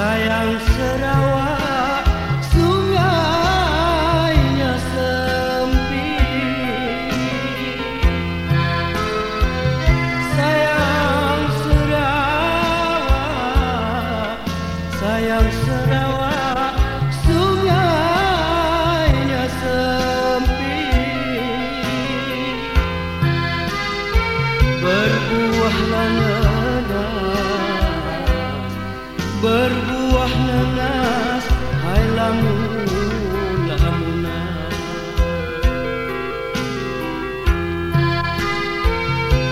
sayang Sarawak berbuah nanas hai lamun lamunan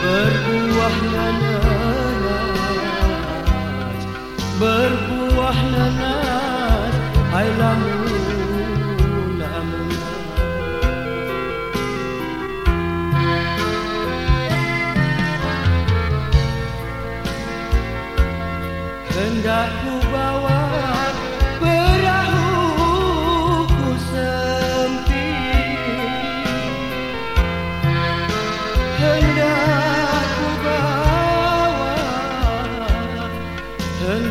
berbuah nanas berbuah nanas hai lamun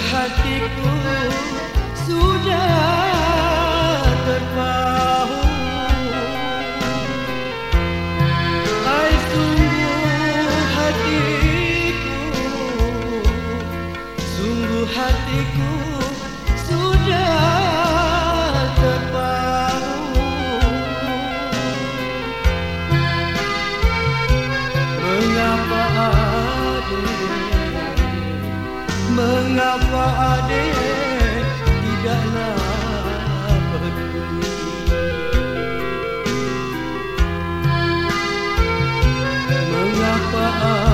hatiku sudah terpahu. Hai sungguh hatiku Sungguh hatiku Mengapa adik tidaklah peduli Mengapa adik